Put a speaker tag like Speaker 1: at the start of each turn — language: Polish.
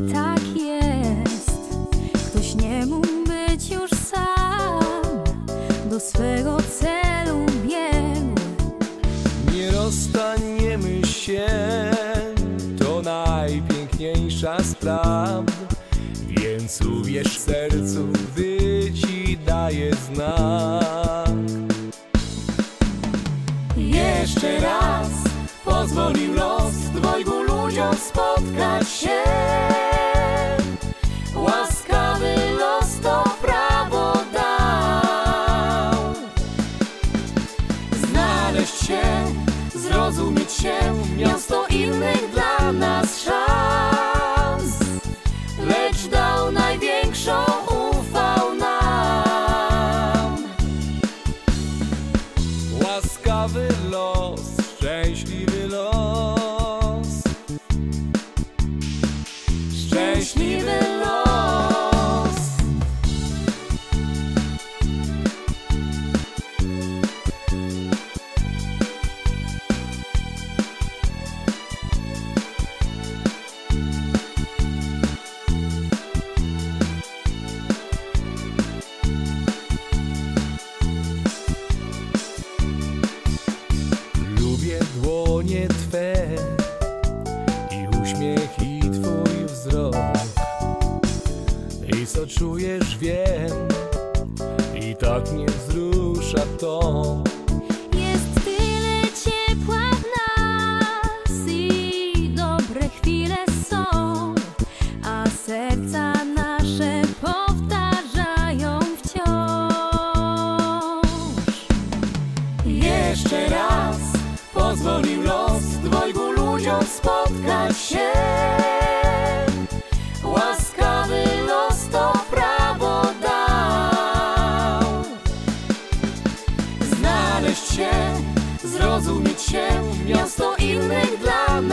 Speaker 1: tak jest. Ktoś nie mógł być już sam. Do swego celu biegł. Nie rozstaniemy się. To najpiękniejsza sprawa Więc uwierz sercu, gdy ci daje znak. Jeszcze raz pozwolił los się Miasto innych dla nas szans. Lecz dał największą, ufał nam. Łaskawy los, szczęśliwy los. Szczęśliwy los uśmiech i Twój wzrok. I co czujesz wiem. I tak mnie wzrusza to.
Speaker 2: Jest tyle ciepła w nas i dobre chwile są, a serca nasze powtarzają wciąż.
Speaker 1: Jeszcze raz pozwolił los spotkać się. Łaskawy los to prawo dał. Znaleźć się, zrozumieć się Miasto innych dla nas